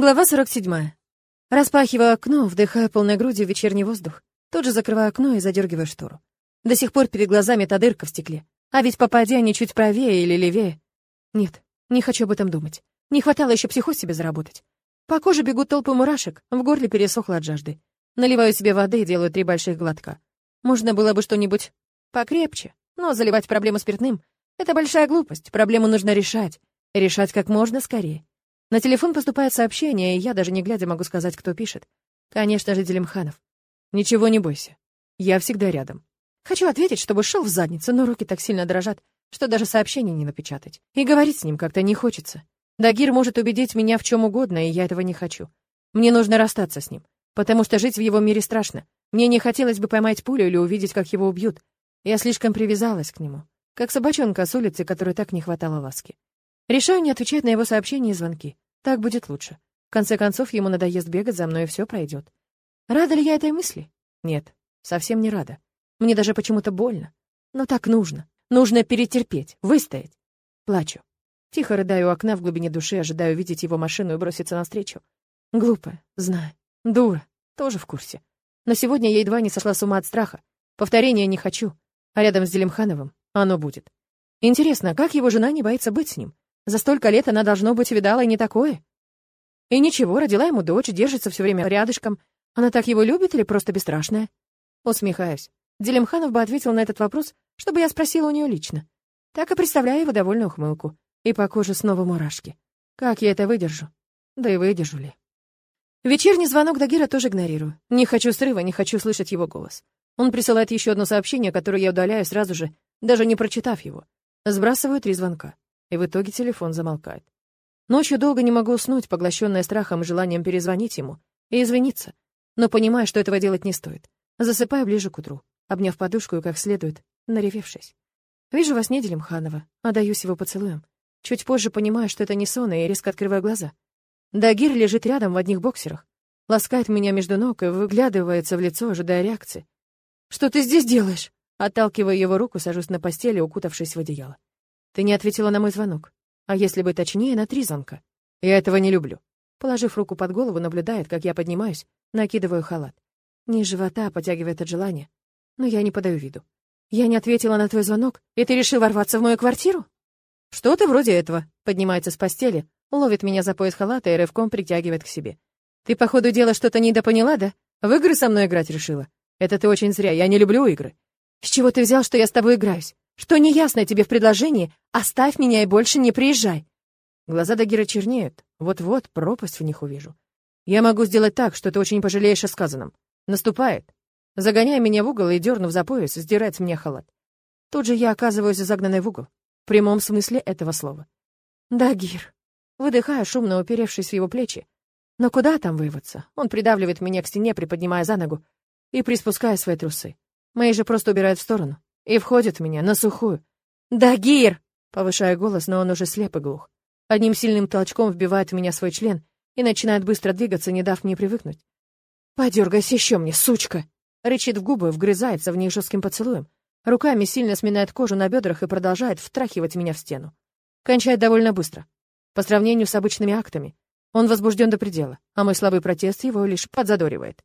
Глава 47. Распахиваю окно, вдыхая полной грудью вечерний воздух. Тут же закрываю окно и задергиваю штору. До сих пор перед глазами та дырка в стекле. А ведь попадя не чуть правее или левее. Нет, не хочу об этом думать. Не хватало еще психоз себе заработать. По коже бегут толпы мурашек, в горле пересохло от жажды. Наливаю себе воды и делаю три больших глотка. Можно было бы что-нибудь покрепче, но заливать проблему спиртным — это большая глупость. Проблему нужно решать. Решать как можно скорее. На телефон поступает сообщение, и я даже не глядя могу сказать, кто пишет. Конечно же, Делимханов. Ничего не бойся. Я всегда рядом. Хочу ответить, чтобы шел в задницу, но руки так сильно дрожат, что даже сообщение не напечатать. И говорить с ним как-то не хочется. Дагир может убедить меня в чем угодно, и я этого не хочу. Мне нужно расстаться с ним, потому что жить в его мире страшно. Мне не хотелось бы поймать пулю или увидеть, как его убьют. Я слишком привязалась к нему, как собачонка с улицы, которой так не хватало ласки. Решаю не отвечать на его сообщения и звонки. Так будет лучше. В конце концов, ему надоест бегать за мной, и все пройдет. Рада ли я этой мысли? Нет, совсем не рада. Мне даже почему-то больно. Но так нужно. Нужно перетерпеть, выстоять. Плачу. Тихо рыдаю у окна в глубине души, ожидаю увидеть его машину и броситься навстречу. Глупая, знаю. Дура, тоже в курсе. Но сегодня я едва не сошла с ума от страха. Повторения не хочу. А рядом с Делимхановым оно будет. Интересно, как его жена не боится быть с ним? За столько лет она, должно быть, видала и не такое. И ничего, родила ему дочь, держится все время рядышком. Она так его любит или просто бесстрашная? Усмехаюсь. Делимханов бы ответил на этот вопрос, чтобы я спросила у нее лично. Так и представляю его довольную ухмылку. И по коже снова мурашки. Как я это выдержу? Да и выдержу ли? Вечерний звонок Дагира тоже игнорирую. Не хочу срыва, не хочу слышать его голос. Он присылает еще одно сообщение, которое я удаляю сразу же, даже не прочитав его. Сбрасываю три звонка и в итоге телефон замолкает. Ночью долго не могу уснуть, поглощенная страхом и желанием перезвонить ему и извиниться, но понимаю, что этого делать не стоит. Засыпаю ближе к утру, обняв подушку и как следует, наревевшись. Вижу во сне Делимханова, отдаюсь его поцелуем. Чуть позже понимаю, что это не сон, и резко открываю глаза. Дагир лежит рядом в одних боксерах, ласкает меня между ног и выглядывается в лицо, ожидая реакции. «Что ты здесь делаешь?» Отталкиваю его руку, сажусь на постели, укутавшись в одеяло. Ты не ответила на мой звонок. А если быть точнее, на три звонка. Я этого не люблю. Положив руку под голову, наблюдает, как я поднимаюсь, накидываю халат. Низ живота потягивает от желания. Но я не подаю виду. Я не ответила на твой звонок, и ты решил ворваться в мою квартиру? Что-то вроде этого. Поднимается с постели, ловит меня за пояс халата и рывком притягивает к себе. Ты, по ходу дела, что-то недопоняла, да? В игры со мной играть решила. Это ты очень зря, я не люблю игры. С чего ты взял, что я с тобой играюсь? Что неясно тебе в предложении? Оставь меня и больше не приезжай. Глаза Дагира чернеют. Вот-вот пропасть в них увижу. Я могу сделать так, что ты очень пожалеешь о сказанном. Наступает. Загоняя меня в угол и дернув за пояс, сдирает с меня халат. Тут же я оказываюсь загнанной в угол. В прямом смысле этого слова. Дагир. Выдыхая, шумно уперевшись в его плечи. Но куда там вырваться? Он придавливает меня к стене, приподнимая за ногу и приспуская свои трусы. Мои же просто убирают в сторону и входит в меня на сухую. «Дагир!» — повышая голос, но он уже слеп и глух. Одним сильным толчком вбивает в меня свой член и начинает быстро двигаться, не дав мне привыкнуть. «Подергайся еще мне, сучка!» Рычит в губы, вгрызается в них жестким поцелуем. Руками сильно сминает кожу на бедрах и продолжает втрахивать меня в стену. Кончает довольно быстро. По сравнению с обычными актами. Он возбужден до предела, а мой слабый протест его лишь подзадоривает.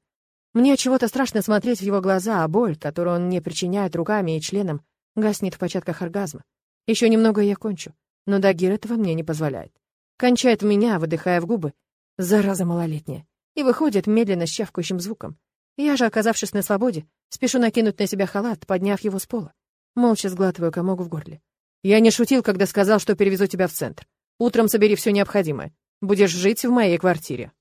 Мне чего-то страшно смотреть в его глаза, а боль, которую он мне причиняет руками и членом, гаснет в початках оргазма. Еще немного я кончу, но Дагир этого мне не позволяет. Кончает меня, выдыхая в губы, зараза малолетняя, и выходит медленно с чавкающим звуком. Я же, оказавшись на свободе, спешу накинуть на себя халат, подняв его с пола. Молча сглатываю комок в горле. Я не шутил, когда сказал, что перевезу тебя в центр. Утром собери все необходимое. Будешь жить в моей квартире.